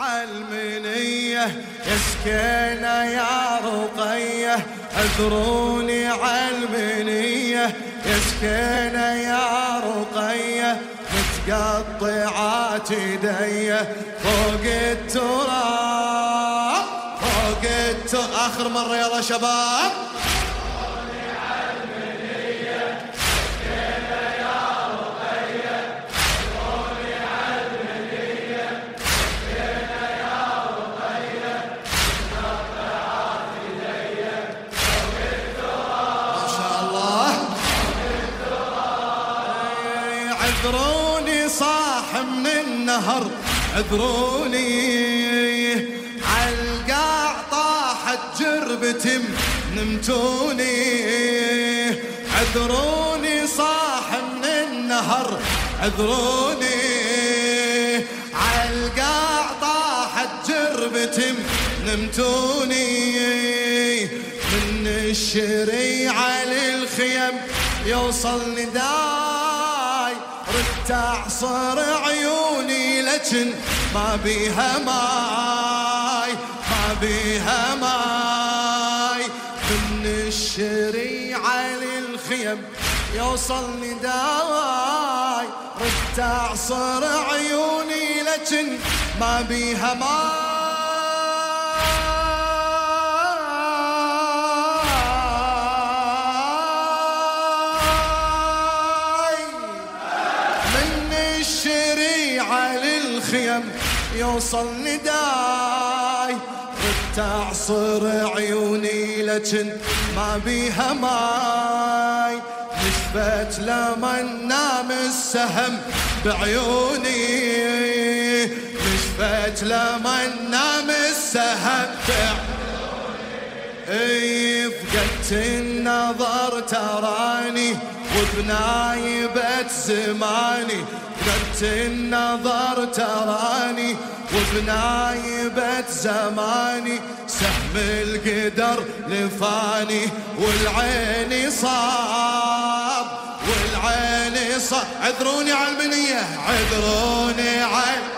عالمنية يسكينا يا رقية، اذروني عالمنية يسكينا يا رقية، متقطعات ايدي فوق التراب فوق التراب. اخر مرة يلا شباب. النهر عذروني. عالقاع طاحت جربتي نمتوني. عذروني صاح من النهر عذروني. عالقاع طاحت جربتي نمتوني. من الشريعة للخيم يوصل نداي ردت اعصر عيوني لكن ما بيها ماي، ما بيها ماي. من الشريعة للخيم يوصل نداي ردت اعصر عيوني لكن ما بيها ماي. يوصل نداي. ردت اعصر عيوني لكن ما بيها ماي. نشفت لما نام السهم بعيوني. نشفت لما نام السهم بعيوني. فقدت النظر تراني وبنايبة زماني. فقدت النظر تراني وبنايبة زماني سهم القدر لفاني والعين صاب والعين صاب. عذروني على البنية عذروني على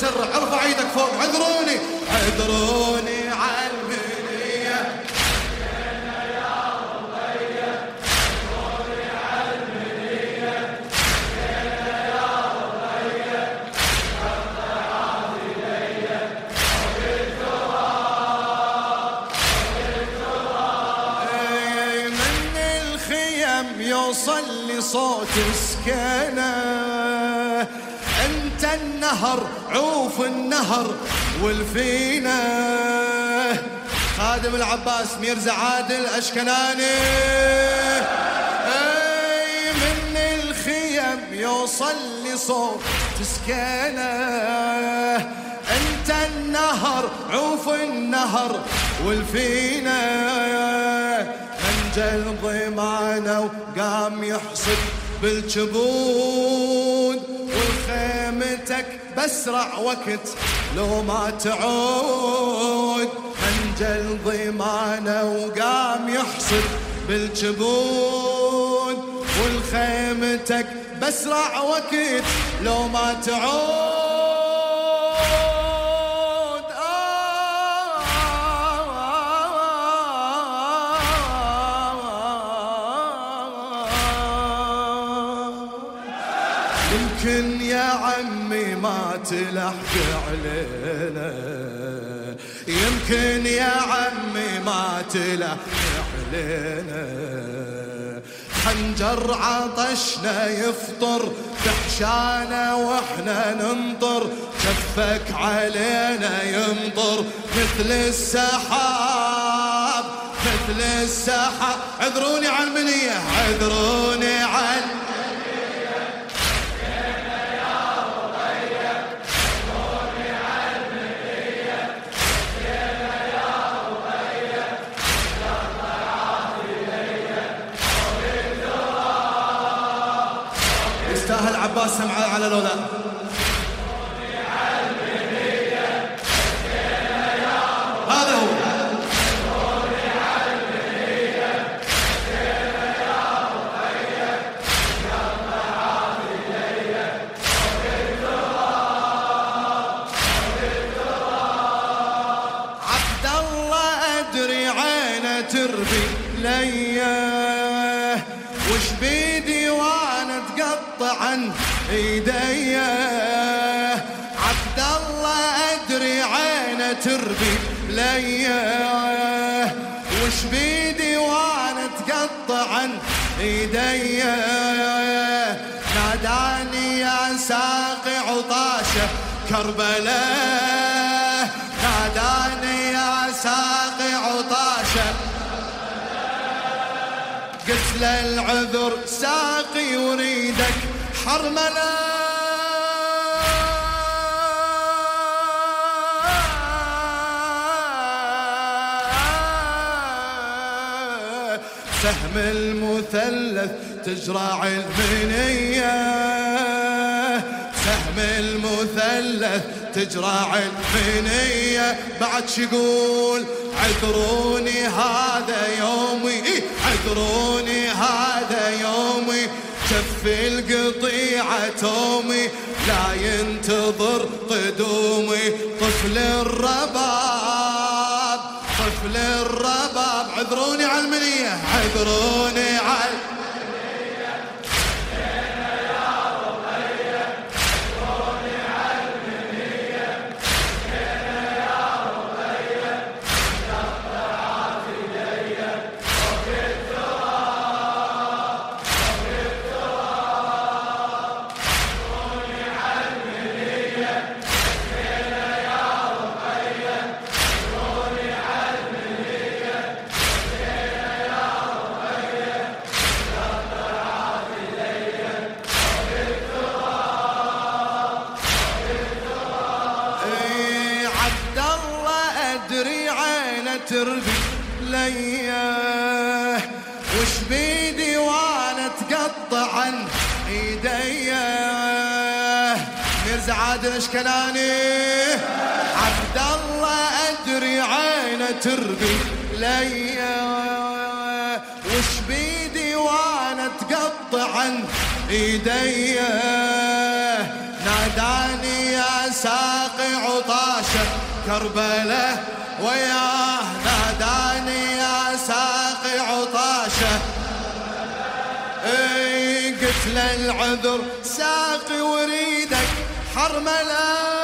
عمي ارفع ايدك فوق. عذروني. عذروني على المنية. من الخيم يوصل لي صوت سكينة انت النهر، عوف النهر والفينة. خادم العباس ميرزا عادل اشكناني اي من الخيم يوصل لي صوت سكينة انت النهر، عوف النهر والفينة. انجل ضمانه وقام يحصد بالجبود وخيمتك بسرع وقت لو ما تعود. انجل ضمانه وقام يحصد بالجبود والخيمتك بسرع وقت لو ما تعود. يمكن يا عمي ما تلحق علينا يمكن يا عمي ما تلحق علينا خنجر عطشنا يفطر، تحشانا واحنا ننطر شفك علينا يمطر، مثل السحاب مثل السحاب. عذروني على المنية عذروني على والسمعاء على لولا تربي ليا. وش بيه عن ايدي عبد الله ادري عينه تربي ليه وش بيدي وانا اتقطع عن ايدي ناداني يا ساقي عطاشه كربلاء ناداني يا ساقي عطاشه قلت له العذر ساقي وريدك حرمله سهم المثلث تجرع المنية سهم المثلث تجرع المنية بعد شقول عذروني هذا يومي. عذروني هذا يومي. شف القطيعة تومي، لا ينتظر قدومي. طفل الرباب طفل الرباب. عذروني على المنية، عذروني على تربي ليه وش بيدي وانا اتقطع عن ايدي. ميرزا عادل اشكلاني عبد الله ادري عينه تربي ليه وش بيدي وانا اتقطع عن ايدي. ناداني يا ساقي عطاشة كربلة. وياه ناداني يا ساقي عطاشة. اي قلت له العذر ساقي وريدك حرمله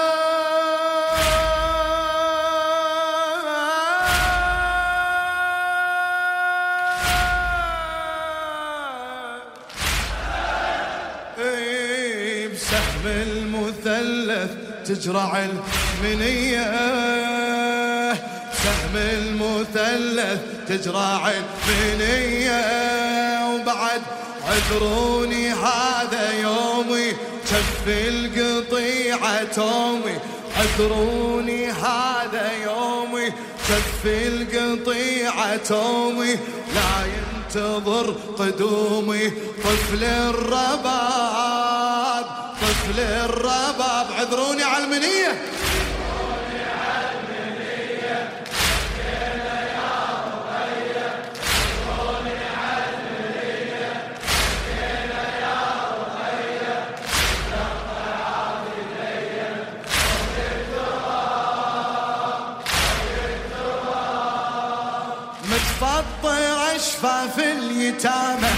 إيه بسهم المثلث تجرع المنية. سهم المثلث تجرع المنية وبعد عذروني هذا يومي شف القطيعة تومي. عذروني هذا يومي شف القطيعة تومي. لا ينتظر قدومي طفل الرباب طفل الرباب. عذروني على المنيه متفطر اليتامى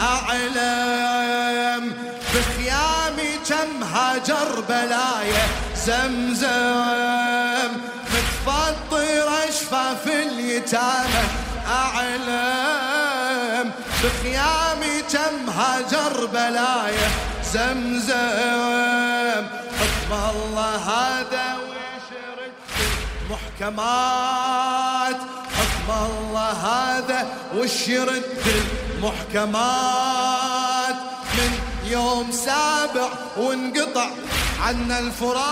اعلم بخيامي كم هاجر بلايا، زمزم متفطر اشفاف اليتامى اعلم بخيامي كم هاجر بلايا، زمزم حكم الله هذا وشرد محكمات. حكم الله هذا وش يرد المحكمات؟ من يوم سابع وانقطع عنا الفرات.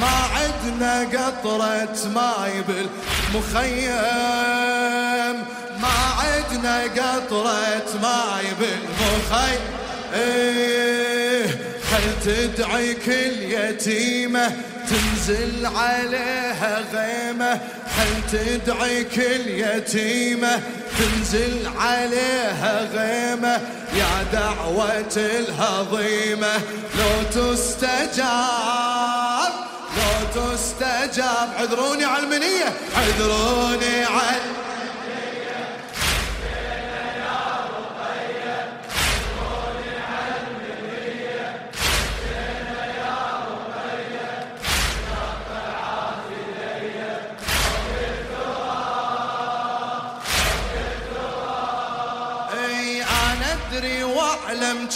ما عدنا قطرة ماي بالمخيم. ما عدنا قطرة ماي بالمخيم. خل تدعي كل يتيمة تنزل عليها غيمة؟ خل تدعي كل يتيمة تنزل عليها غيمة؟ يا دعوة الهضيمة لو تستجاب لو تستجاب. عذروني على المنية عذروني على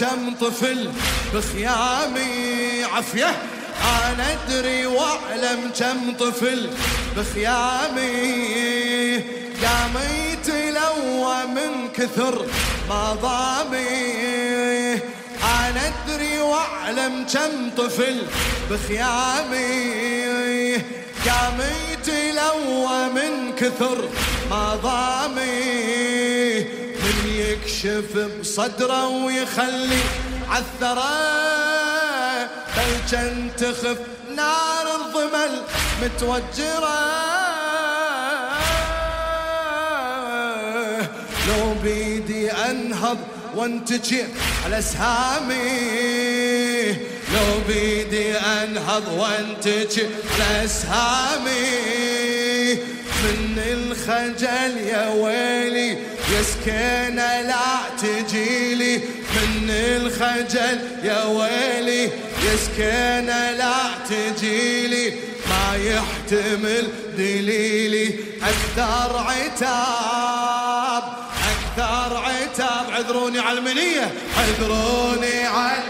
كم طفل بخيامي عفيه انا ادري واعلم كم طفل بخيامي قامي تلوى من كثر ما ضامي انا ادري واعلم كم طفل بخيامي قامي تلوى من كثر ما ضامي من يكشف بصدره ويخلي عالثرى بل كان تخف نار الضمل متوجرة. لو بيدي انهض وانتجي على اسهامي لو بيدي انهض وانتجي على اسهامي من الخجل يا ويلي يا سكينة لا تجيلي من الخجل يا ويلي يا سكينة لا تجيلي ما يحتمل دليلي أكثر عتاب أكثر عتاب عذروني على المنية عذروني على